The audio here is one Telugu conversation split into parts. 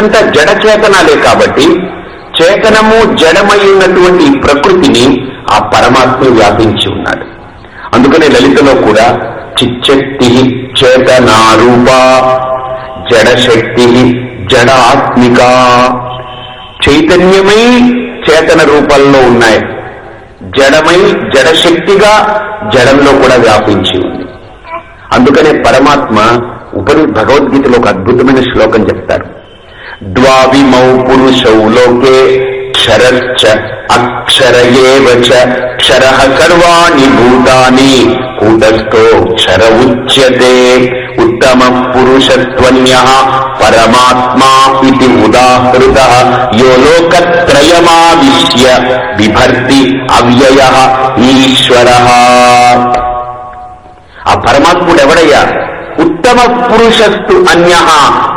జగత్తంతా జడచేతనాలే కాబట్టి చేతనము జడమై ఉన్నటువంటి ప్రకృతిని ఆ పరమాత్మ వ్యాపించి ఉన్నాడు. అందుకనే లలితలో కూడా చిచ్చక్తి చేతనారూప జడశక్తి జడాత్మిక. చైతన్యమై చేతన రూపంలో ఉన్నాయి. జడమై జడశక్తిగా జడంలో కూడా వ్యాపించి ఉంది. అందుకనే పరమాత్మ ఉపని భగవద్గీతలో ఒక అద్భుతమైన శ్లోకం చెప్తారు. ద్వావిమౌ పురుషౌ లోకే క్షరశ్చ అక్షర ఏవ చ క్షర సర్వాణి భూతాని కూటస్థో క్షర ఉచ్యతే ఉత్తమ పురుషత్వన్య పరమాత్మా ఇది ఉదాహృత యో లోకత్రయమావిశ్య బిభర్తి అవ్యయ ఈశ్వర ఆ పరమాత్ముడు ఎవడయ్యా ఉత్తమ పురుషస్తు అన్య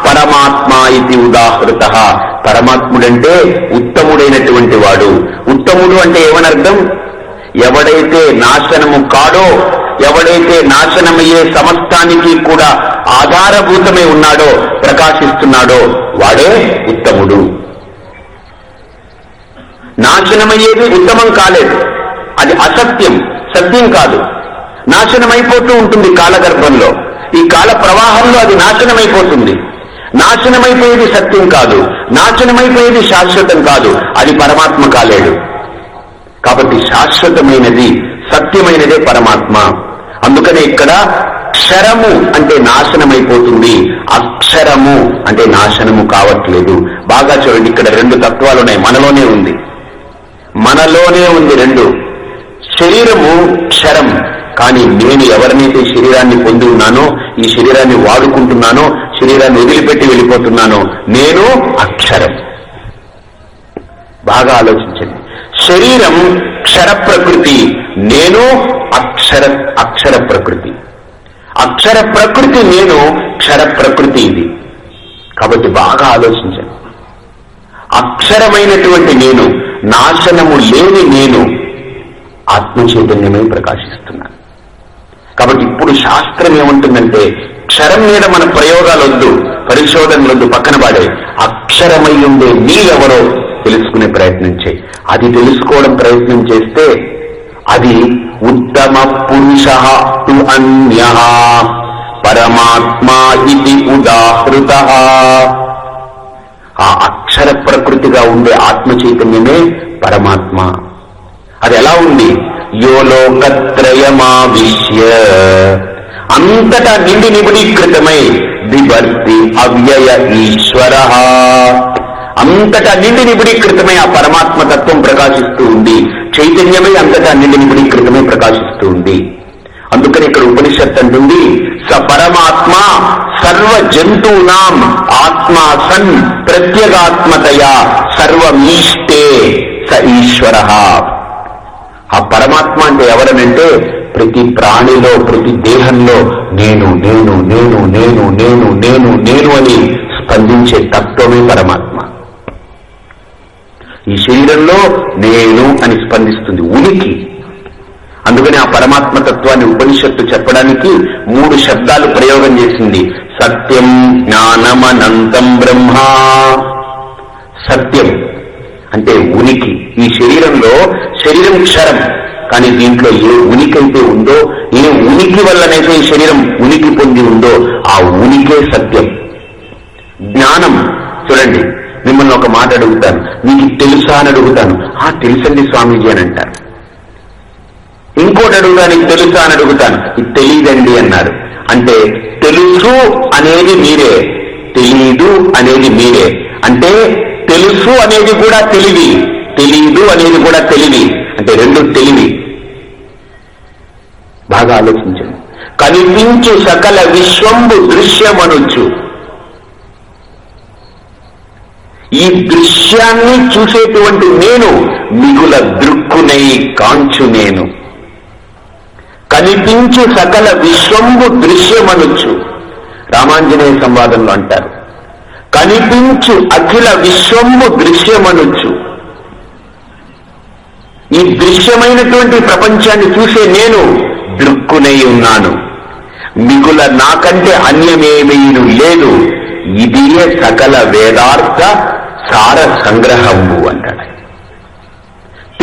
పరమాత్మ ఇది ఉదాహృత. పరమాత్ముడంటే ఉత్తముడైనటువంటి వాడు. ఉత్తముడు అంటే ఏమనర్థం? ఎవడైతే నాశనము కాడో ఎవడైతే నాశనమయ్యే సమస్తానికి కూడా ఆధారభూతమై ఉన్నాడో ప్రకాశిస్తున్నాడో వాడే ఉత్తముడు. నాశనమయ్యేది ఉత్తమం కాలేదు. అది అసత్యం సత్యం కాదు. నాశనమైపోతూ ఉంటుంది కాలగర్భంలో. ఈ కాల ప్రవాహంలో అది నాశనమైపోతుంది. నాశనమైపోయేది సత్యం కాదు. నాశనమైపోయేది శాశ్వతం కాదు. అది పరమాత్మ కాలేడు. కాబట్టి శాశ్వతమైనది సత్యమైనదే పరమాత్మ. అందుకనే ఇక్కడ క్షరము అంటే నాశనమైపోతుంది. అక్షరము అంటే నాశనము కావట్లేదు. బాగా చూడండి ఇక్కడ రెండు తత్వాలు ఉన్నాయి. మనలోనే ఉంది. మనలోనే ఉంది రెండు. శరీరము క్షరం. కానీ నేను ఎవరినైతే శరీరాన్ని పొంది ఉన్నానో ఈ శరీరాన్ని వాడుకుంటున్నానో శరీరాన్ని వదిలిపెట్టి వెళ్ళిపోతున్నానో నేను అక్షరం. బాగా ఆలోచించండి. శరీరం క్షర ప్రకృతి నేను అక్షర అక్షర ప్రకృతి. అక్షర ప్రకృతి నేను క్షర ప్రకృతి ఇది. కాబట్టి బాగా ఆలోచించండి. అక్షరమైనటువంటి నేను నాశనము లేని నేను ఆత్మ చైతన్యమే ప్రకాశిస్తున్నాను. కాబట్టి ఇప్పుడు శాస్త్రం ఏముంటుందంటే క్షరం మీద మన ప్రయోగాలు వద్దు పరిశోధనలు వద్దు పక్కన పాడే అక్షరమై ఉండే నీ ఎవరో తెలుసుకునే ప్రయత్నం చేయి. అది తెలుసుకోవడం ప్రయత్నం చేస్తే అది ఉత్తమ పురుష తు అన్య. పరమాత్మా ఇది ఉదాహృత. ఆ అక్షర ప్రకృతిగా ఉండే ఆత్మ చైతన్యమే పరమాత్మ. అది ఎలా ఉంది? యోలోకత్రయమావిశ్య. అంతటా నిండి నిబుడీకృతమై బిభర్తి అవ్యయ ఈశ్వర. అంతటా నిండి నిబుడీకృతమై ఆ పరమాత్మ తత్వం ప్రకాశిస్తూ ఉంది. చైతన్యమై అంతటా నిండి నిబుడీకృతమై ప్రకాశిస్తూ ఉంది. అందుకని ఇక్కడ ఉపనిషత్ అంటుంది స పరమాత్మ సర్వ జంతువునాం ఆత్మా సన్ ప్రత్యేగాత్మతయా సర్వమీష్టే స ఈశ్వర. ఆ పరమాత్మ అంటే ఎవరనంటే ప్రతి ప్రాణిలో ప్రతి దేహంలో నేను నేను నేను నేను నేను నేను నేను అని స్పందించే తత్వమే పరమాత్మ. ఈ శరీరంలో నేను అని స్పందిస్తుంది ఉనికి. అందుకని ఆ పరమాత్మ తత్వాన్ని ఉపనిషత్తు చెప్పడానికి మూడు శబ్దాలు ప్రయోగం చేసింది. సత్యం జ్ఞానమనంతం బ్రహ్మ. సత్యం. అంటే ఉనికి. ఈ శరీరంలో శరీరం క్షరం. కానీ దీంట్లో ఏ ఉనికి అయితే ఉందో ఏ ఉనికి వల్లనైతే ఈ శరీరం ఉనికి పొంది ఉందో ఆ ఉనికే సత్యం. జ్ఞానం. చూడండి మిమ్మల్ని ఒక మాట అడుగుతాను. మీకు తెలుసా అని అడుగుతాను. ఆ తెలుసండి స్వామీజీ అని అంటారు. ఇంకోటి అడుగుతాను తెలుసా అని అడుగుతాను. ఇది తెలియదండి అన్నారు. అంటే తెలుసు అనేది మీరే. తెలీదు అనేది మీరే. అంటే తెలుసు అనేది కూడా తెలివి. తెలీదు అనేది కూడా తెలివి. అంటే రెండు తెలివి. బాగా ఆలోచించండి. కనిపించు సకల విశ్వంబు దృశ్యమనొచ్చు. ఈ దృశ్యాన్ని చూసేటువంటి నేను మిగుల దృక్కునై కాంచు నేను. కనిపించు సకల విశ్వంబు దృశ్యమనొచ్చు. రామాంజనేయ సంవాదంలో అంటారు. కనిపించు అఖిల విశ్వము దృశ్యమనొచ్చు. ఈ దృశ్యమైనటువంటి ప్రపంచాన్ని చూసే నేను దృక్కునై ఉన్నాను. మిగుల నాకంటే అన్యమేమీను లేదు. ఇదియే సకల వేదార్థ సార సంగ్రహము అంటాడు.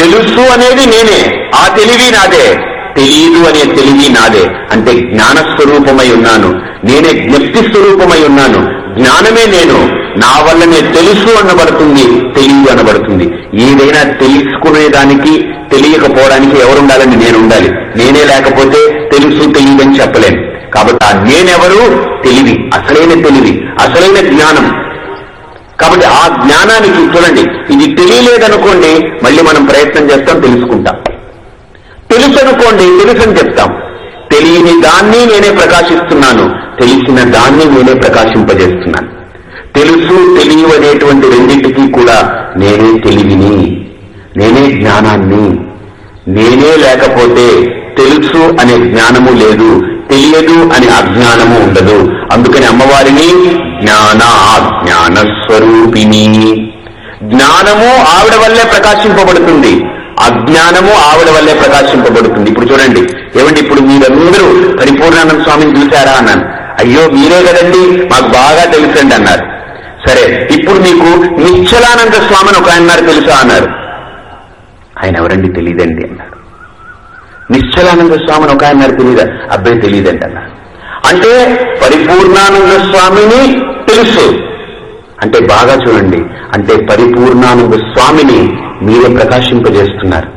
తెలుసు అనేది నేనే. ఆ తెలివి నాదే. తెలియదు అనే తెలివి నాదే. అంటే జ్ఞాన స్వరూపమై ఉన్నాను. నేనే జ్ఞప్తి స్వరూపమై ఉన్నాను. జ్ఞానమే నేను. నా వల్లనే తెలుసు అనబడుతుంది తెలియదు అనబడుతుంది. ఏదైనా తెలుసుకునేదానికి తెలియకపోవడానికి ఎవరుండాలని నేను ఉండాలి నేనే లేకపోతే తెలుసు తెలియదని చెప్పలేను. కాబట్టి ఆ నేనెవరు? తెలివి. అసలైన తెలివి. అసలైన జ్ఞానం. కాబట్టి ఆ జ్ఞానానికి చూడండి. ఇది తెలియలేదనుకోండి మళ్ళీ మనం ప్రయత్నం చేస్తాం తెలుసుకుంటాం. తెలుసు అనుకోండి తెలుసు అని చెప్తాం. తెలియని దాన్ని నేనే ప్రకాశిస్తున్నాను. తెలిసిన దాన్ని నేనే ప్రకాశింపజేస్తున్నాను. తెలుసు తెలియవు అనేటువంటి రెండింటికి కూడా నేనే తెలివిని నేనే జ్ఞానాన్ని నేనే లేకపోతే తెలుసు అనే జ్ఞానము లేదు తెలియదు అనే అజ్ఞానము ఉండదు. అందుకని అమ్మవారిని జ్ఞాన జ్ఞాన స్వరూపిణి జ్ఞానము ఆవిడ వల్లే ప్రకాశింపబడుతుంది. అజ్ఞానము ఆవిడ వల్లే ప్రకాశింపబడుతుంది. ఇప్పుడు చూడండి. ఏమండి ఇప్పుడు మీరందరూ పరిపూర్ణానంద స్వామిని చూశారా అన్నాను. అయ్యో మీరే కదండి. మాకు బాగా తెలుసండి అన్నారు. సరే ఇప్పుడు మీకు నిశ్చలానంద స్వామిని ఒక ఆయన అన్నారు తెలుసా అన్నారు. ఆయన ఎవరండి? తెలియదండి అన్నారు. నిశ్చలానంద స్వామిని ఒక ఆయన అన్నారు తెలియదా అబ్బాయి తెలియదండి అన్నారు. అంటే పరిపూర్ణానంద స్వామిని తెలుసు. అంటే బాగా చూడండి. అంటే పరిపూర్ణానంద స్వామిని మీరే ప్రకాశింపజేస్తున్నారు.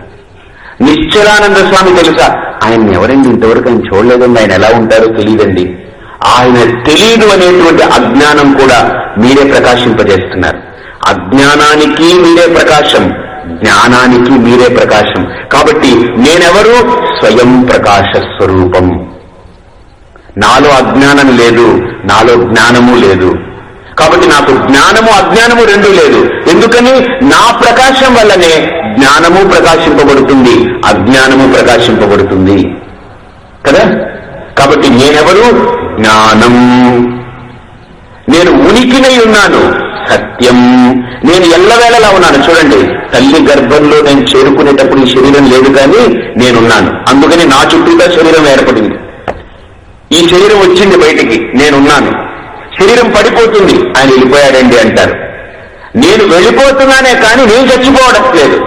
నిశ్చలానంద స్వామి తెలుసా? ఆయన ఎవరండి ఇంతవరకు ఆయన చూడలేదండి. ఆయన ఎలా ఉంటారో తెలియదండి. ఆయన తెలియదు అనేటువంటి అజ్ఞానం కూడా మీరే ప్రకాశింపజేస్తున్నారు. అజ్ఞానానికి మీరే ప్రకాశం జ్ఞానానికి మీరే ప్రకాశం. కాబట్టి నేనెవరు? స్వయం ప్రకాశ స్వరూపం. నాలో అజ్ఞానం లేదు నాలో జ్ఞానము లేదు. కాబట్టి నాకు జ్ఞానము అజ్ఞానము రెండు లేదు. ఎందుకని? నా ప్రకాశం వల్లనే జ్ఞానము ప్రకాశింపబడుతుంది అజ్ఞానము ప్రకాశింపబడుతుంది. కదా? కాబట్టి నేనెవరు? జ్ఞానం. నేను ఉనికినై ఉన్నాను సత్యం. నేను ఎల్లవేళలా ఉన్నాను. చూడండి తల్లి గర్భంలో నేను చేరుకునేటప్పుడు ఈ శరీరం లేదు కానీ నేనున్నాను. అందుకని నా చుట్టూగా శరీరం ఏర్పడింది. ఈ శరీరం వచ్చింది బయటికి నేనున్నాను. శరీరం పడిపోతుంది. ఆయన వెళ్ళిపోయాడండి అంటారు. నేను వెళ్ళిపోతున్నానే కానీ నేను చచ్చిపోవడం లేదు.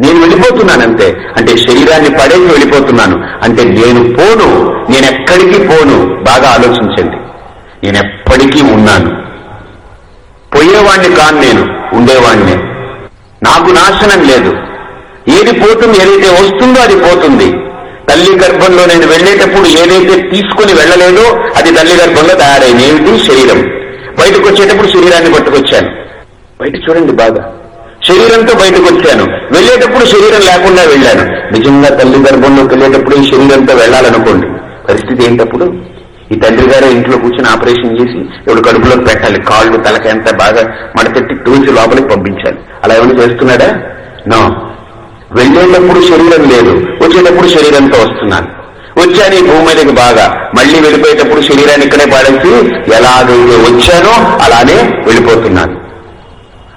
నేను వెళ్ళిపోతున్నానంతే అంటే శరీరాన్ని పడేసి వెళ్ళిపోతున్నాను. అంటే నేను పోను. నేను ఎక్కడికి పోను? బాగా ఆలోచించండి. నేను ఎప్పటికీ ఉన్నాను. పోయేవాణ్ణి కాను నేను. ఉండేవాణ్ణి. నాకు నాశనం లేదు. ఏది పోతుంది ఏదైతే వస్తుందో అది పోతుంది. తల్లి గర్భంలో నేను వెళ్ళేటప్పుడు ఏదైతే తీసుకుని వెళ్ళలేదో అది తల్లి గర్భంలో తయారైంది. ఏమిటి? శరీరం. బయటకు వచ్చేటప్పుడు శరీరాన్ని పట్టుకొచ్చాను. బయట చూడండి బాగా శరీరంతో బయటకు వచ్చాను. వెళ్ళేటప్పుడు శరీరం లేకుండా వెళ్ళాను. నిజంగా తల్లి గర్భంలోకి వెళ్ళేటప్పుడు ఈ శరీరంతో వెళ్ళాలనుకోండి. పరిస్థితి ఏంటప్పుడు? ఈ తండ్రి గారే ఇంట్లో కూర్చొని ఆపరేషన్ చేసి ఇప్పుడు కడుపులోకి పెట్టాలి. కాళ్ళు తలకి ఎంత బాగా మడతెట్టి టూల్స్ లోపలికి పంపించాలి. అలా ఏమైనా చేస్తున్నాడా? నో. వెళ్ళేటప్పుడు శరీరం లేదు. వచ్చేటప్పుడు శరీరంతో వస్తున్నాను. వచ్చాను ఈ భూమి మీదకి బాగా. మళ్ళీ వెళ్ళిపోయేటప్పుడు శరీరాన్ని ఇక్కడే పాడేసి ఎలాగైతే వచ్చానో అలానే వెళ్ళిపోతున్నాను.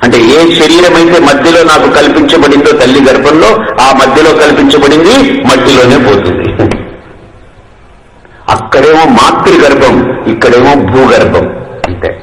అంటే ఏ శరీరం అయితే మధ్యలో నాకు కల్పించబడిందో తల్లి గర్భంలో ఆ మధ్యలో కల్పించబడింది మట్టిలోనే పోతుంది. అక్కడేమో మాతృగర్భం ఇక్కడేమో భూగర్భం అంతే.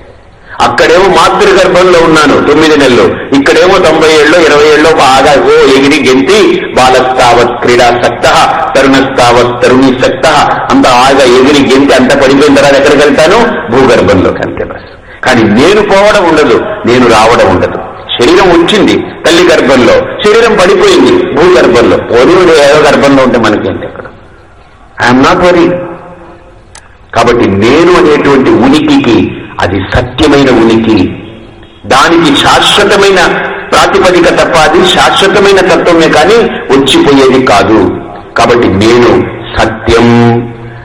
అక్కడేమో మాతృగర్భంలో ఉన్నాను తొమ్మిది నెలలు. ఇక్కడేమో తొంభై ఏళ్ళు ఇరవై ఏళ్ళు బాగా ఓ ఎగిరి గెంతి బాలస్తావత్ క్రీడాసక్త తరుణస్తావత్ తరుణి సక్త. అంత ఆగా ఎగిరి గెంతి అంత పడిపోయిన తర్వాత ఎక్కడికి వెళ్తాను? భూగర్భంలోకి అంతే బస్. కానీ నేను పోవడం ఉండదు నేను రావడం ఉండదు. శరీరం వచ్చింది తల్లి గర్భంలో శరీరం పడిపోయింది భూగర్భంలో. పోనీ ఏదో గర్భంలో ఉంటే మనకేంటి అక్కడ ఐఎమ్ నాట్ వరీ కాబట్టి నేను అనేటువంటి ఉనికికి అది సత్యమైన ఉనికి. దానికి శాశ్వతమైన ప్రాతిపదిక తప్ప అది శాశ్వతమైన తత్వమే కానీ వచ్చిపోయేది కాదు. కాబట్టి నేను సత్యం.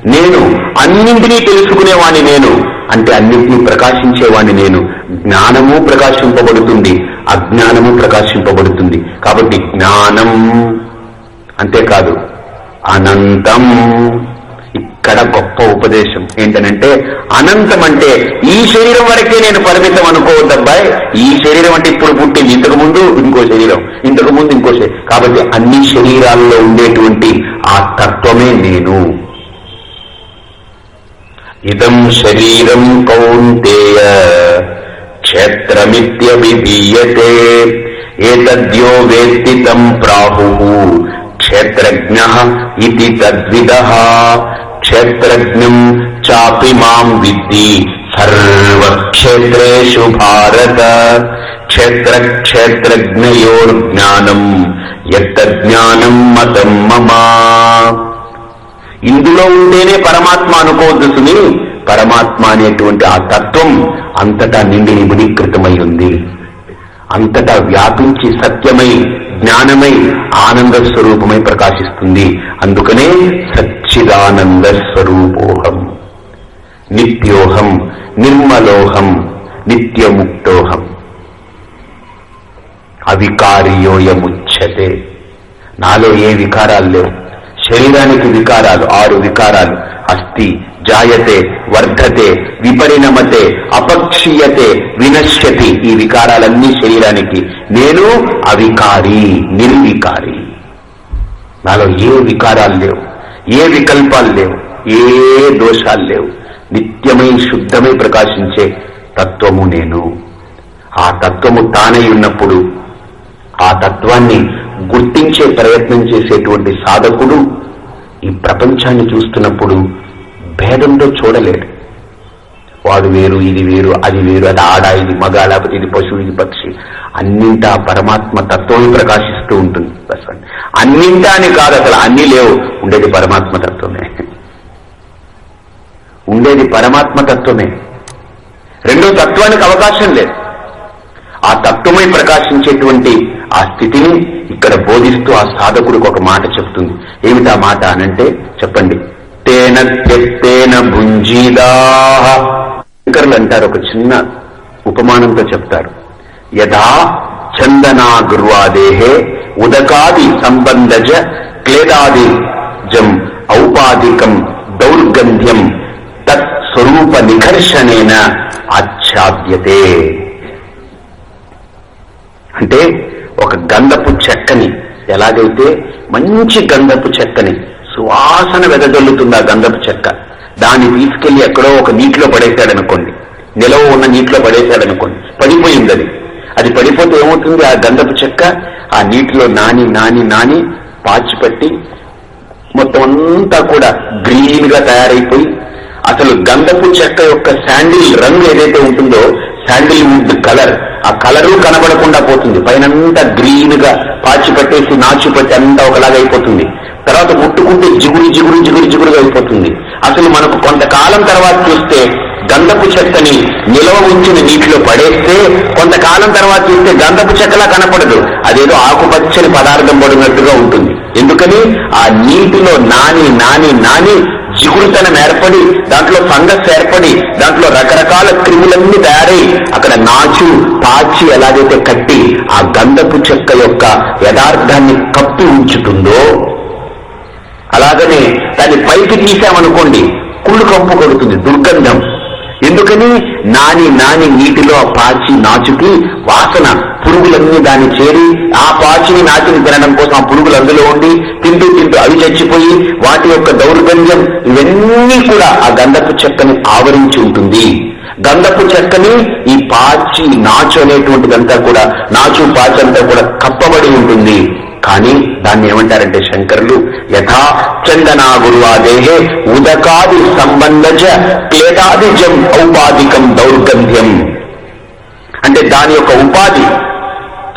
నేను అన్నింటినీ తెలుసుకునేవాణ్ణి నేను. అంటే అన్నింటినీ ప్రకాశించేవాణ్ణి నేను. జ్ఞానము ప్రకాశింపబడుతుంది అజ్ఞానము ప్రకాశింపబడుతుంది. కాబట్టి జ్ఞానం అంతేకాదు అనంతం. ఇక్కడ గొప్ప ఉపదేశం ఏంటనంటే అనంతం అంటే ఈ శరీరం వరకే నేను పరిమితం అనుకోవద్దబ్బాయి. ఈ శరీరం అంటే ఇప్పుడు పుట్టింది ఇంతకు ముందు ఇంకో శరీరం ఇంతకు ముందు ఇంకో శరీరం కాబట్టి అన్ని శరీరాల్లో ఉండేటువంటి ఆ తత్వమే నేను. ఇదం శరీరం కౌంతేయ క్షేత్రమిత్యభిధీయతే. ఏతద్యో వేత్తి తం ప్రాహు క్షేత్రజ్ఞ ఇది తద్విద. క్షేత్రజ్ఞం చాపి మాం విద్ది సర్వక్షేత్రేషు భారత. క్షేత్ర క్షేత్రజ్ఞయోర్జ్ఞానం ఎత్తజ్ఞానం మతం మమా. ఇందులో ఉంటేనే పరమాత్మ అనుకోవద్దు సుని. పరమాత్మ అనేటువంటి ఆ తత్వం అంతటా నిండి నిబిడీకృతమై ఉంది. అంతటా వ్యాపించి సత్యమై జ్ఞానమై ఆనంద స్వరూపమై ప్రకాశిస్తుంది. అందుకనే సత్య సచ్చిదానంద స్వరూపోహం నిత్యోహం నిర్మలోహం నిత్యముక్తోహం అవికారియోయముచ్చతే నాలో ఏ వికారాలు లేవు. శరీరానికి వికారాలు ఆరు వికారాలు. అస్థి జాయతే వర్ధతే విపరిణమతే అపక్షీయతే వినశ్యతి. ఈ వికారాలన్నీ శరీరానికి. నేను అవికారి నిర్వికారి. నాలో ఏ వికారాలు లేవు. ఏ వికల్పాలు లేవు ఏ దోషాలు లేవు. నిత్యమై శుద్ధమై ప్రకాశించే తత్వము నేను. ఆ తత్వము తానై ఉన్నప్పుడు ఆ తత్వాన్ని గుర్తించే ప్రయత్నం చేసేటువంటి సాధకుడు ఈ ప్రపంచాన్ని చూస్తున్నప్పుడు భేదంతో చూడలేడు. వాడు వేరు ఇది వేరు అది వేరు అది ఆడ ఇది మగ లేకపోతే ఇది పశువు ఇది పక్షి. అన్నింటా పరమాత్మ తత్వమే ప్రకాశిస్తూ ఉంటుంది. అన్నింటా అని కాదు అసలు అన్ని లేవు. ఉండేది పరమాత్మ తత్వమే. ఉండేది పరమాత్మ తత్వమే. రెండో తత్వానికి అవకాశం లేదు. ఆ తత్వమై ప్రకాశించేటువంటి ఆ స్థితిని ఇక్కడ బోధిస్తూ ఆ సాధకుడికి ఒక మాట చెప్తుంది. ఏమిటా మాట అనంటే చెప్పండి. తేన త్యక్తేన భుంజీదాహ. శంకర్లు అంటారు ఒక చిన్న ఉపమానంతో చెప్తారు. యథా చందనాగుర్వాదేహే ఉదకాది సంబంధజ క్లేదాది జం ఔపాధికం దౌర్గంధ్యం తత్ స్వరూప నిఘర్షణేన ఆచ్ఛాద్యతే అంటే ఒక గంధపు చెక్కని ఎలాగైతే మంచి గంధపు చెక్కని సువాసన వెదజల్లుతుంది ఆ గంధపు చెక్క. దాన్ని తీసుకెళ్ళి ఎక్కడో ఒక నీటిలో పడేశాడనుకోండి. నిలవ ఉన్న నీటిలో పడేశాడనుకోండి. పడిపోయింది అది. అది పడిపోతే ఏమవుతుంది? ఆ గంధపు చెక్క ఆ నీటిలో నాని నాని నాని పాచిపట్టి మొత్తం అంతా కూడా గ్రీన్గా తయారైపోయి అసలు గంధపు చెక్క యొక్క శాండిల్ రంగు ఏదైతే ఉంటుందో శాండిల్ వుడ్ కలర్ ఆ కలరు కనబడకుండా పోతుంది. పైనంతా గ్రీన్గా పాచి పట్టేసి నాచు పట్టి అంతా ఒకలాగా అయిపోతుంది. తర్వాత ముట్టుకుంటే జిగురు జిగురు జిగురు జిగురుగా అయిపోతుంది. అసలు మనకు కొంతకాలం తర్వాత చూస్తే గంధపు చెక్కని నిలవ ఉంచిన నీటిలో పడేస్తే కొంతకాలం తర్వాత చూస్తే గంధపు చెక్కలా కనపడదు. అదేదో ఆకుపచ్చని పదార్థం పడినట్టుగా ఉంటుంది. ఎందుకని? ఆ నీటిలో నాని నాని నాని జిగురుతనం ఏర్పడి దాంట్లో ఫంగస్ ఏర్పడి దాంట్లో రకరకాల క్రిములన్నీ తయారై అక్కడ నాచు పాచి ఎలాగైతే కట్టి ఆ గంధపు చెక్క యొక్క యథార్థాన్ని కప్పి ఉంచుతుందో అలాగనే దాన్ని పైకి తీసామనుకోండి కుళ్ళు కంపు కొడుతుంది దుర్గంధం. ఎందుకని? నాని నాని నీటిలో ఆ పాచి నాచుకి వాసన పురుగులన్నీ దాన్ని చేరి ఆ పాచిని నాచిని తినడం కోసం ఆ పురుగులు అందులో ఉండి తింటూ తింటూ అవి చచ్చిపోయి వాటి యొక్క దౌర్గంధ్యం ఇవన్నీ కూడా ఆ గంధపు చెక్కని ఆవరించి ఉంటుంది. గంధపు చెక్కని ఈ పాచి నాచు అనేటువంటిదంతా కూడా నాచు పాచి అంతా కూడా కప్పబడి ఉంటుంది. కానీ దాన్ని ఏమంటారంటే శంకరులు యథా చందనా గురువాదేహే ఉదకాది సంబంధజ క్లేటాదిజం ఔపాధికం దౌర్గంధ్యం. అంటే దాని యొక్క ఉపాధి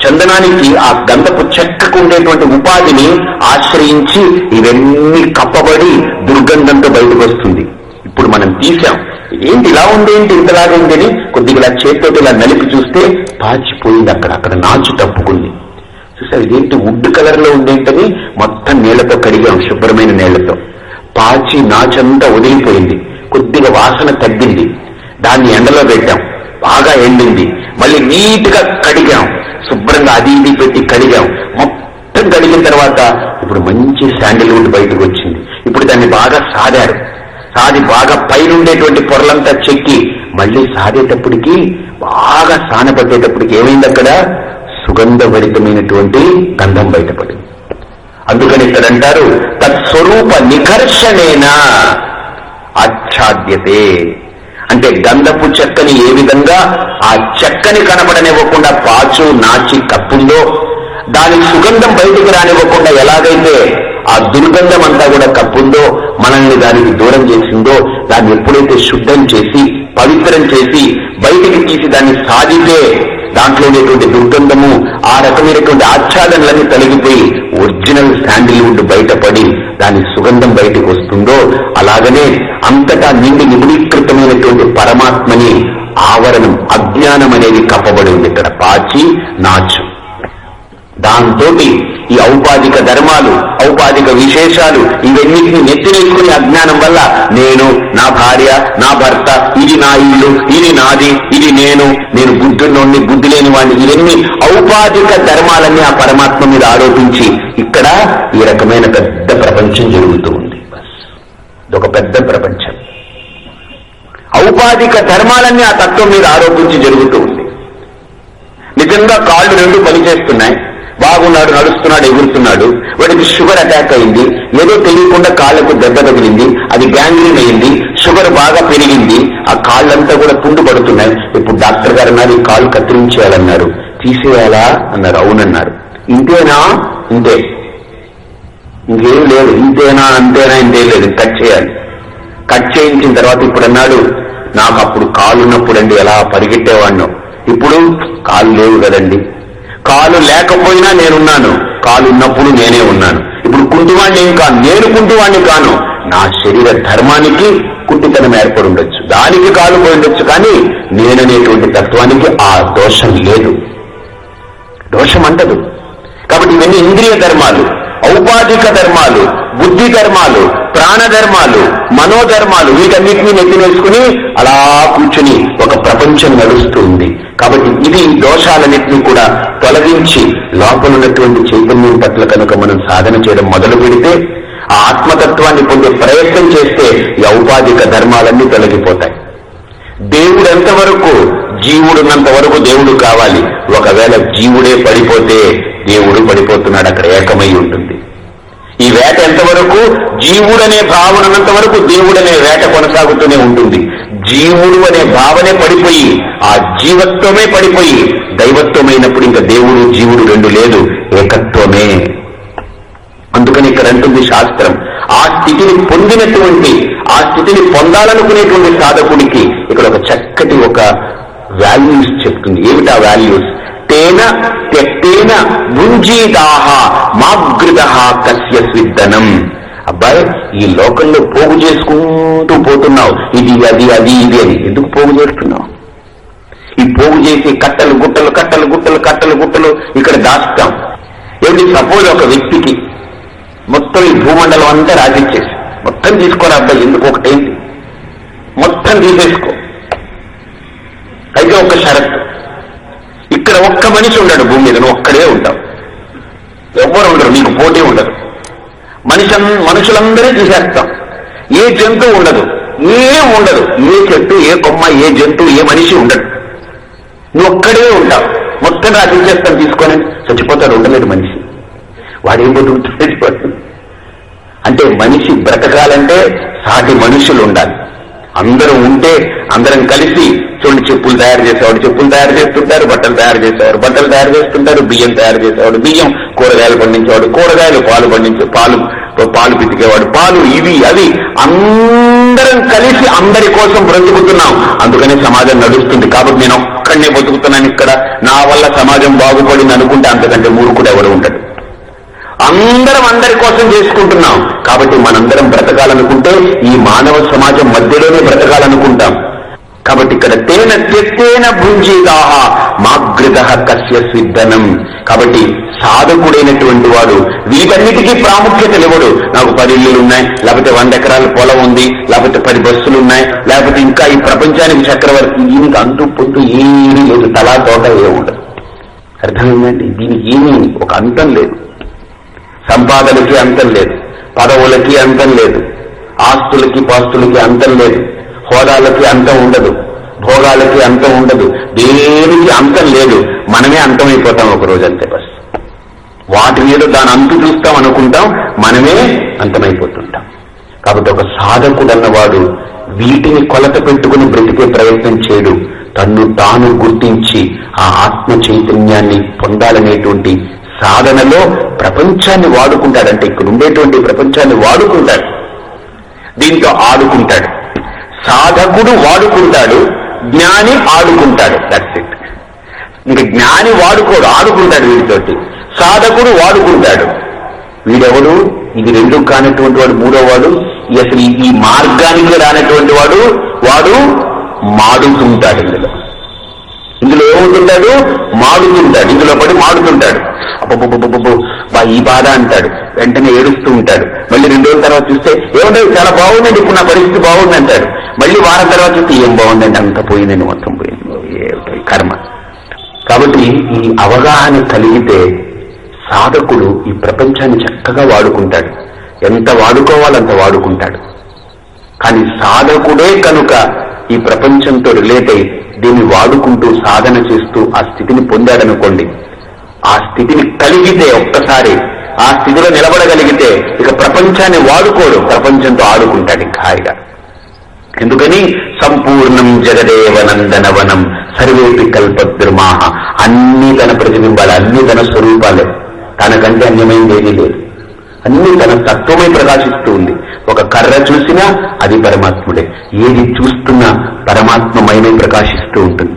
చందనానికి ఆ గంధపు చెక్కకు ఉండేటువంటి ఉపాధిని ఆశ్రయించి ఇవన్నీ కప్పబడి దుర్గంధంతో బయటకు వస్తుంది. ఇప్పుడు మనం తీసాం. ఏంటి ఇలా ఉందేంటి ఇంతలాగా ఉందని కొద్దిగా చేతితో ఇలా నలిపి చూస్తే పాచిపోయింది అక్కడ. అక్కడ నాచు తప్పుకుంది. చూసారు ఇదేంటి వుడ్ కలర్లో ఉండేంటని మొత్తం నీళ్ళతో కడిగాం శుభ్రమైన నీళ్ళతో పాచి నాచంతా వదిలిపోయింది. కొద్దిగా వాసన తగ్గింది. దాన్ని ఎండలో పెట్టాం. బాగా ఎండింది. మళ్ళీ నీట్గా కడిగాం. శుభ్రంగా అది ఇది పెట్టి కడిగాం. మొత్తం కడిగిన తర్వాత ఇప్పుడు మంచి శాండిల్వుడ్ బయటకు వచ్చింది. ఇప్పుడు దాన్ని బాగా సాదారు. సాది బాగా పైనుండేటువంటి పొరలంతా చెక్కి మళ్ళీ సాదేటప్పటికి బాగా సానపట్టేటప్పటికి ఏమైంది అక్కడ? సుగంధభరితమైనటువంటి గంధం బయటపడింది. అందుకని ఇక్కడ అంటారు తత్స్వరూప నికర్షణేనా ఆచ్ఛాద్యతే. అంటే గంధపు చెక్కని ఏ విధంగా ఆ చెక్కని కనబడనివ్వకుండా పాచు నాచి కప్పుందో దాని సుగంధం బయటికి రానివ్వకుండా ఎలాగైతే ఆ దుర్గంధం అంతా కూడా కప్పుందో మనల్ని దానికి దూరం చేసిందో దాన్ని ఎప్పుడైతే శుద్ధం చేసి పవిత్రం చేసి బయటికి తీసి దాన్ని సాధితే దాంట్లో ఉండేటువంటి దుర్గంధము ఆ రకమైనటువంటి ఆచ్ఛాదనలన్నీ తొలగిపోయి ఒరిజినల్ శాండిల్వుడ్ బయటపడి దాని సుగంధం బయటకు వస్తుందో అలాగనే అంతటా నిండి నిబుడీకృతమైనటువంటి పరమాత్మని ఆవరణం అజ్ఞానం అనేది కప్పబడి ఉంది. ఇక్కడ పాచి నాచు. దాంతో ఈ ఔపాధిక ధర్మాలు ఔపాధిక విశేషాలు ఇవన్నిటిని నెత్తినేసుకునే అజ్ఞానం వల్ల నేను నా భార్య నా భర్త ఇది నా ఇల్లు ఇది నాది ఇది నేను నేను బుద్ధుల్లోని బుద్ధి లేని వాడిని ఇవన్నీ ఔపాధిక ధర్మాలన్నీ ఆ పరమాత్మ మీద ఆరోపించి ఇక్కడ ఈ రకమైన పెద్ద ప్రపంచం జరుగుతూ ఉంది. ఒక పెద్ద ప్రపంచం. ఔపాధిక ధర్మాలన్నీ ఆ తత్వం మీద ఆరోపించి జరుగుతూ ఉంది. నిజంగా కాళ్ళు రెండు పనిచేస్తున్నాయి. బాగున్నాడు నడుస్తున్నాడు ఎగురుతున్నాడు. వాడికి షుగర్ అటాక్ అయింది. ఏదో తెలియకుండా కాళ్ళకు దెబ్బ తగిలింది. అది గ్యాంగ్రీన్ అయింది. షుగర్ బాగా పెరిగింది. ఆ కాళ్ళంతా కూడా పుండు పడుతున్నాయి. ఇప్పుడు డాక్టర్ గారు అన్నారు ఈ కాళ్ళు కత్తిరించేయాలన్నారు. తీసేయాలా? అన్నారు. అవునన్నారు. ఇంతేనా? ఇంతే. ఇంకేం లేదు. ఇంతేనా? అంతేనా? ఇంతే లేదు. కట్ చేయాలి. కట్ చేయించిన తర్వాత ఇప్పుడు అన్నాడు నాకు అప్పుడు కాలు ఉన్నప్పుడండి ఎలా పరిగెట్టేవాడినో ఇప్పుడు కాలు లేవు కదండి. కాలు లేకపోయినా నేనున్నాను. కాలు ఉన్నప్పుడు నేనే ఉన్నాను. ఇప్పుడు కుంటివాణ్ణి ఏం కాను? నేను కుంటివాణ్ణి కాను. నా శరీర ధర్మానికి కుంటితనం ఏర్పడి ఉండొచ్చు. దానికి కాలు పోయి ఉండొచ్చు కానీ నేననేటువంటి తత్వానికి ఆ దోషం లేదు. దోషం అంటదు. కాబట్టి ఇవన్నీ ఇంద్రియ ధర్మాలు ఔపాధిక ధర్మాలు బుద్ధి ధర్మాలు ప్రాణధర్మాలు మనోధర్మాలు వీటన్నిటినీ నెత్తినేసుకుని అలా కూర్చుని ఒక ప్రపంచం నడుస్తూ ఉంది కాబట్టి ఇది దోషాలన్నింటినీ కూడా తొలగించి లోపల ఉన్నటువంటి చైతన్యం పట్ల కనుక మనం సాధన చేయడం మొదలు పెడితే ఆ ఆత్మతత్వాన్ని పొందే ప్రయత్నం చేస్తే ఈ ఔపాధిక ధర్మాలన్నీ తొలగిపోతాయి. దేవుడు ఎంతవరకు జీవుడున్నంత వరకు దేవుడు కావాలి. ఒకవేళ జీవుడే పడిపోతే దేవుడు పడిపోతున్నాడు అక్కడ ఏకమై ఉంటుంది. ఈ వేట ఎంతవరకు? జీవుడనే భావన ఉన్నంత వరకు దేవుడనే వేట కొనసాగుతూనే ఉంటుంది. జీవుడు అనే భావనే పడిపోయి ఆ జీవత్వమే పడిపోయి దైవత్వమైనప్పుడు ఇంకా దేవుడు జీవుడు రెండు లేదు ఏకత్వమే. అందుకని ఇక్కడ అంటుంది శాస్త్రం ఆ స్థితిని పొందినటువంటి ఆ స్థితిని పొందాలనుకునేటువంటి సాధకుడికి ఇక్కడ ఒక చక్కటి ఒక వాల్యూస్ చెప్తుంది. ఏమిటా వాల్యూస్ తేన త్యక్తేన భుంజీదాహ మాగృత కస్య స్విద్దనం అబ్బాయి ఈ లోకంలో పోగు చేసుకుంటూ పోతున్నావు. ఇది అది అది ఇది అని ఎందుకు పోగు చేస్తున్నావు? ఈ పోగు చేసి కట్టలు గుట్టలు కట్టలు గుట్టలు కట్టలు గుట్టలు ఇక్కడ దాస్తాం ఏమిటి? సపోజ్ ఒక వ్యక్తికి మొత్తం ఈ భూమండలం అంతా రాజిచ్చేసి మొత్తం తీసుకోరా అబ్బాయి? ఎందుకు ఒకటేంటి? మొత్తం తీసేసుకో. అయితే ఒక షరత్. ఇక్కడ ఒక్క మనిషి ఉండడు భూమి మీద నువ్వు ఒక్కడే ఉంటావు. ఎవ్వరు ఉండరు నీకు పోటీ ఉండదు. మనిషి మనుషులందరే తీసేస్తాం. ఏ జంతువు ఉండదు. ఏం ఉండదు. ఏ చెట్టు ఏ కొమ్మ ఏ జంతువు ఏ మనిషి ఉండడు నువ్వు ఒక్కడే ఉంటావు. మొత్తం రాజించేస్తాను తీసుకొని. చచ్చిపోతాడు ఉండలేదు మనిషి. వాడేం బతుకుతున్నాడు అంటే మనిషి బ్రతకాలంటే సాటి మనుషులు ఉండాలి. అందరూ ఉంటే అందరం కలిసి చూడండి చెప్పులు తయారు చేసేవాడు చెప్పులు తయారు చేస్తుంటారు బట్టలు తయారు చేసేవాడు బట్టలు తయారు చేస్తుంటారు బియ్యం తయారు చేసేవాడు బియ్యం కూరగాయలు పండించేవాడు కూరగాయలు పాలు పండించే పాలు పాలు పితికేవాడు పాలు ఇవి అవి. అందరం కలిసి అందరి కోసం బ్రతుకుతున్నాం. అందుకనే సమాజం నడుస్తుంది. కాబట్టి నేను ఒక్కడనే బతుకుతున్నాను ఇక్కడ. నా వల్ల సమాజం బాగుపడింది అనుకుంటే అంతకంటే మూర్ఖుడు ఎవరు ఉంటాడు? అందరం అందరి కోసం చేసుకుంటున్నాం. కాబట్టి మనందరం బ్రతకాలనుకుంటే ఈ మానవ సమాజం మధ్యలోనే బ్రతకాలనుకుంటాం. కాబట్టి ఇక్కడ తేన తెత్తేన భుంజీదాహ మాగృత కస్య సిద్ధనం. కాబట్టి సాధకుడైనటువంటి వాడు వీటన్నిటికీ ప్రాముఖ్యతనివ్వడు నాకు పది ఇల్లులు ఉన్నాయి లేకపోతే వంద ఎకరాల పొలం ఉంది లేకపోతే పది బస్సులు ఉన్నాయి లేకపోతే ఇంకా ఈ ప్రపంచానికి చక్రవర్తి దీనికి అంతు పొత్తు ఏమీ లేదు తలా తోట ఏ ఉండదు. అర్థమైందండి? దీనికి ఏమీ ఒక అంతం లేదు. సంపాదనకి అంతం లేదు. పదవులకి అంతం లేదు. ఆస్తులకి పాస్తులకి అంతం లేదు. హోదాలకి అంతం ఉండదు. భోగాలకి అంతం ఉండదు. దేనికి అంతం లేదు. మనమే అంతమైపోతాం ఒక రోజు అంతే బస్. వాటి మీద దాని అంతు చూస్తాం అనుకుంటాం. మనమే అంతమైపోతుంటాం. కాబట్టి ఒక సాధకుడు అన్నవాడు వీటిని కొలత పెట్టుకుని బ్రతికే ప్రయత్నం చేయడు. తన్ను తాను గుర్తించి ఆ ఆత్మ చైతన్యాన్ని పొందాలనేటువంటి సాధనలో ప్రపంచాన్ని వాడుకుంటాడు అంటే ఇక్కడ ఉండేటువంటి ప్రపంచాన్ని వాడుకుంటాడు. దీంతో ఆడుకుంటాడు. సాధకుడు వాడుకుంటాడు జ్ఞాని ఆడుకుంటాడు. దట్స్ ఇట్ ఇంక జ్ఞాని వాడుకోడు ఆడుకుంటాడు వీటితోటి సాధకుడు వాడుకుంటాడు. వీడెవడు? ఇది రెండు కానటువంటి వాడు మూడో వాడు. అసలు ఈ మార్గానికి రానటువంటి వాడు వాడు మాడుతుంటాడు ఇందులో. ఇందులో ఏమవుతుంటాడు మాడుతుంటాడు ఇందులో పడి మాడుతుంటాడు అబ్బబ్బబ్బబ్బబ్బో బా ఈ బాధ అంటాడు. వెంటనే ఏడుస్తూ ఉంటాడు. మళ్ళీ రెండు రోజుల తర్వాత చూస్తే ఏమంటే చాలా బాగుందండి ఇప్పుడు నా పరిస్థితి బాగుంది అంటాడు. మళ్ళీ వారం తర్వాత చూస్తే ఏం బాగుందండి అంత పోయిందండి మొత్తం పోయింది. ఏమిటో కర్మ. కాబట్టి ఈ అవగాహన కలిగితే సాధకుడు ఈ ప్రపంచాన్ని చక్కగా వాడుకుంటాడు. ఎంత వాడుకోవాలంత వాడుకుంటాడు. కానీ సాధకుడే కనుక ఈ ప్రపంచంతో రిలేట్ అయి దీన్ని వాడుకుంటూ సాధన చేస్తూ ఆ స్థితిని పొందాడనుకోండి. ఆ స్థితిని కలిగితే ఒక్కసారి ఆ స్థితిలో నిలబడగలిగితే ఇక ప్రపంచాన్ని వాడుకోడు ప్రపంచంతో ఆడుకుంటాడు హాయిగా ఎందుకని? సంపూర్ణం జగదేవనందనవనం సర్వేపి కల్పద్రుమాహ. అన్ని తన ప్రతిబింబాలు అన్ని తన స్వరూపాలే. తనకంటే అన్యమైంది ఏమీ లేదు. అన్ని తన తత్వమై ప్రకాశిస్తూ ఉంది ఒక కర్ర చూసినా అది పరమాత్ముడే. ఏది చూస్తున్నా పరమాత్మమయమై ప్రకాశిస్తూ ఉంటుంది.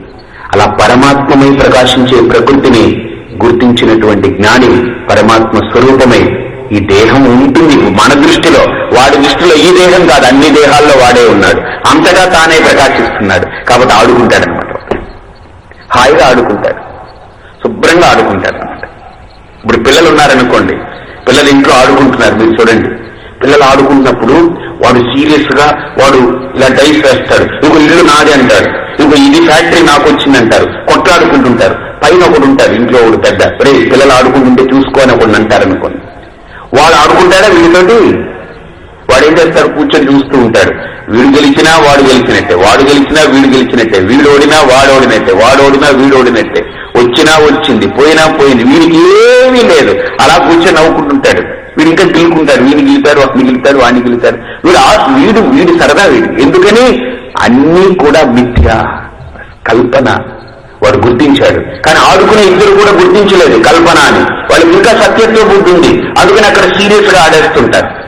అలా పరమాత్మమై ప్రకాశించే ప్రకృతిని గుర్తించినటువంటి జ్ఞాని పరమాత్మ స్వరూపమై ఈ దేహం ఉంటుంది మన దృష్టిలో. వాడి దృష్టిలో ఈ దేహం కాదు అన్ని దేహాల్లో వాడే ఉన్నాడు. అంతగా తానే ప్రకాశిస్తున్నాడు. కాబట్టి ఆడుకుంటాడనమాట హాయిగా ఆడుకుంటాడు. శుభ్రంగా ఆడుకుంటాడు అనమాట ఇప్పుడు పిల్లలు ఉన్నారనుకోండి పిల్లలు ఇంట్లో ఆడుకుంటున్నారు మీరు చూడండి. పిల్లలు ఆడుకుంటున్నప్పుడు వాడు సీరియస్గా వాడు ఇలా డైస్ వేస్తాడు. ఇంకో ఇల్లు నాది అంటాడు. ఇంకో ఇది ఫ్యాక్టరీ నాకు వచ్చిందంటారు కొట్లాడుకుంటుంటారు. పైన ఒకడు ఉంటారు ఇంట్లో ఒకడు పెద్ద. రే పిల్లలు ఆడుకుంటుంటే చూసుకొని ఒకడు అంటారు అనుకోండి. వాడు ఆడుకుంటాడా వీడితోటి? వాడు ఏం చేస్తారు కూర్చొని చూస్తూ ఉంటాడు. వీడు గెలిచినా వాడు గెలిచినట్టే. వాడు గెలిచినా వీడు గెలిచినట్టే. వీడు ఓడినా వాడు ఓడినట్టే. వాడు ఓడినా వీడు ఓడినట్టే. వచ్చినా వచ్చింది పోయినా పోయింది. వీడికి ఏమీ లేదు. అలా కూర్చొని నవ్వుకుంటుంటాడు. వీడు ఇంకా గెలుకుంటాడు. వీడిని గెలుతారు వాడిని గెలుతారు వాడిని గెలుతారు. వీడు ఆ- వీడు వీడు సరదా వీడు. ఎందుకని? అన్నీ కూడా మిథ్య. కల్పన. వాడు గుర్తించాడు. కానీ ఆడుకునే ఇద్దరు కూడా గుర్తించలేదు కల్పన అని. వాళ్ళకి ఇంకా సత్యత్వ బుద్ధి ఉంది అందుకని అక్కడ సీరియస్గా ఆడేస్తుంటారు.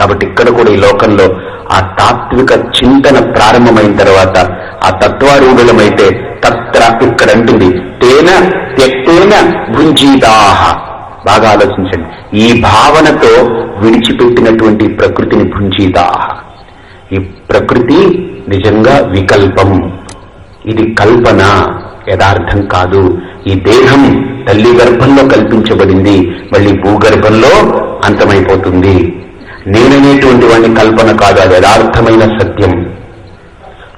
కాబట్టి ఇక్కడ కూడా ఈ లోకంలో ఆ తాత్విక చింతన ప్రారంభమైన తర్వాత ఆ తత్వారూఢులమైతే తత్ర ఇక్కడ అంటుంది తేన త్యక్తేన భుంజీతాహ బాగా ఆలోచించండి. ఈ భావనతో విడిచిపెట్టినటువంటి ప్రకృతిని భుంజీతాహ ఈ ప్రకృతి నిజంగా వికల్పం. ఇది కల్పన. యథార్థం కాదు. ఈ దేహం తల్లి గర్భంలో కల్పించబడింది. మళ్ళీ భూగర్భంలో అంతమైపోతుంది. నేననేటువంటి వాడిని కల్పన కాదు. అది యథార్థమైన సత్యం.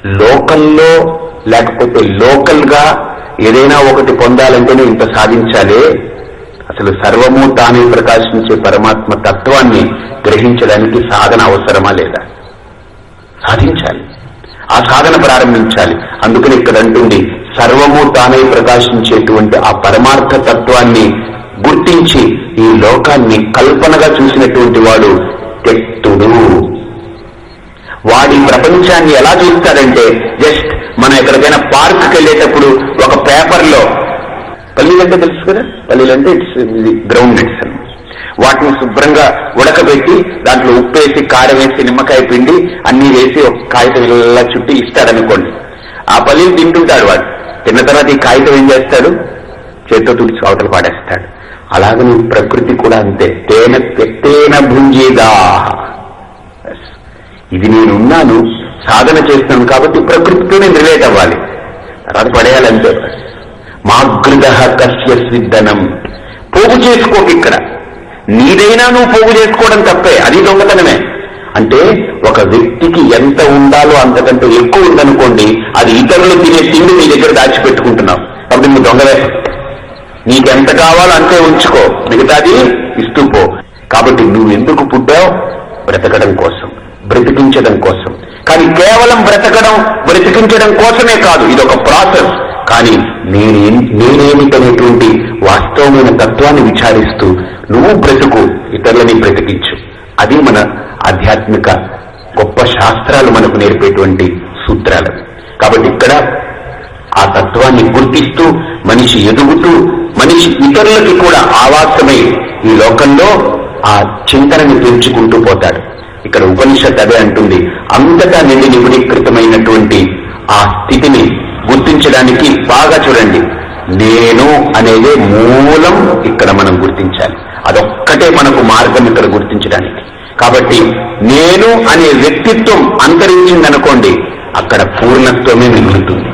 లోకల్లో లేకపోతే లోకల్గా ఏదైనా ఒకటి పొందాలంటేనే ఇంత సాధించాలి? అసలు సర్వము తానే ప్రకాశించే పరమాత్మ తత్వాన్ని గ్రహించడానికి సాధన అవసరమా లేదా? సాధించాలి. ఆ సాధన ప్రారంభించాలి. అందుకని ఇక్కడ అంటుంది సర్వము తానే ప్రకాశించేటువంటి ఆ పరమార్థ తత్వాన్ని గుర్తించి ఈ లోకాన్ని కల్పనగా చూసినటువంటి వాడు తెక్తుడు వాడి ప్రపంచాన్ని ఎలా చూస్తాడంటే జస్ట్ మనం ఎక్కడికైనా పార్క్కి వెళ్ళేటప్పుడు ఒక పేపర్లో పల్లీలు అంటే తెలుసు కదా? పల్లీలంటే ఇట్స్ గ్రౌండ్ ఇట్స్ వాటిని శుభ్రంగా ఉడకబెట్టి దాంట్లో ఉప్పు వేసి కారం వేసి నిమ్మకాయ పిండి అన్ని వేసి ఒక కాగితం ఇలా చుట్టి ఇస్తాడనుకోండి. ఆ పల్లీలు తింటుంటాడు వాడు. తిన్న తర్వాత ఈ కాగితం ఏం చేస్తాడు? చేత్తో తుడిచి అవతల పాడేస్తాడు. అలాగని ప్రకృతి కూడా అంతే. తేన తేన భుంజీదా ఇది నేనున్నాను సాధన చేస్తున్నాను కాబట్టి ప్రకృతితో నేను రిలేట్ అవ్వాలి. తర్వాత పడేయాలంటే మాగృద కస్య సిద్ధనం. పోగు చేసుకోకు ఇక్కడ. నీదైనా నువ్వు పోగు చేసుకోవడం తప్పే అది దొంగతనమే. అంటే ఒక వ్యక్తికి ఎంత ఉండాలో అంతకంటే ఎక్కువ ఉందనుకోండి అది ఇతరులు తినే తిండి నీ దగ్గర దాచిపెట్టుకుంటున్నావు. కాబట్టి నువ్వు దొంగలే నీకెంత కావాలో అంతే ఉంచుకో. మిగతాది ఇస్తూ పో. కాబట్టి నువ్వు ఎందుకు పుట్టావు? బ్రతకడం కోసం. బ్రతికించడం కోసం. కానీ కేవలం బ్రతకడం బ్రతికించడం కోసమే కాదు ఇది ఒక ప్రాసెస్. కానీ నేనే నేనేమిటనేటువంటి వాస్తవమైన తత్వాన్ని విచారిస్తూ నువ్వు బ్రతుకు ఇతరులని బ్రతికించు. అది మన ఆధ్యాత్మిక గొప్ప శాస్త్రాలు మనకు నేర్పేటువంటి సూత్రాలు. కాబట్టి ఇక్కడ ఆ తత్వాన్ని గుర్తిస్తూ మనిషి ఎదుగుతూ మనిషి ఇతరులకి కూడా ఆవాసమై ఈ లోకంలో ఆ చింతనని పెంచుకుంటూ పోతాడు. ఇక్కడ ఉపనిషత్ అదే అంటుంది. అంతటా నిండి నిపుణీకృతమైనటువంటి ఆ స్థితిని గుర్తించడానికి బాగా చూడండి. నేను అనేదే మూలం ఇక్కడ మనం గుర్తించాలి. అదొక్కటే మనకు మార్గం ఇక్కడ గుర్తించడానికి. కాబట్టి నేను అనే వ్యక్తిత్వం అంతరించిందనుకోండి అక్కడ పూర్ణత్వమే మిగులుతుంది.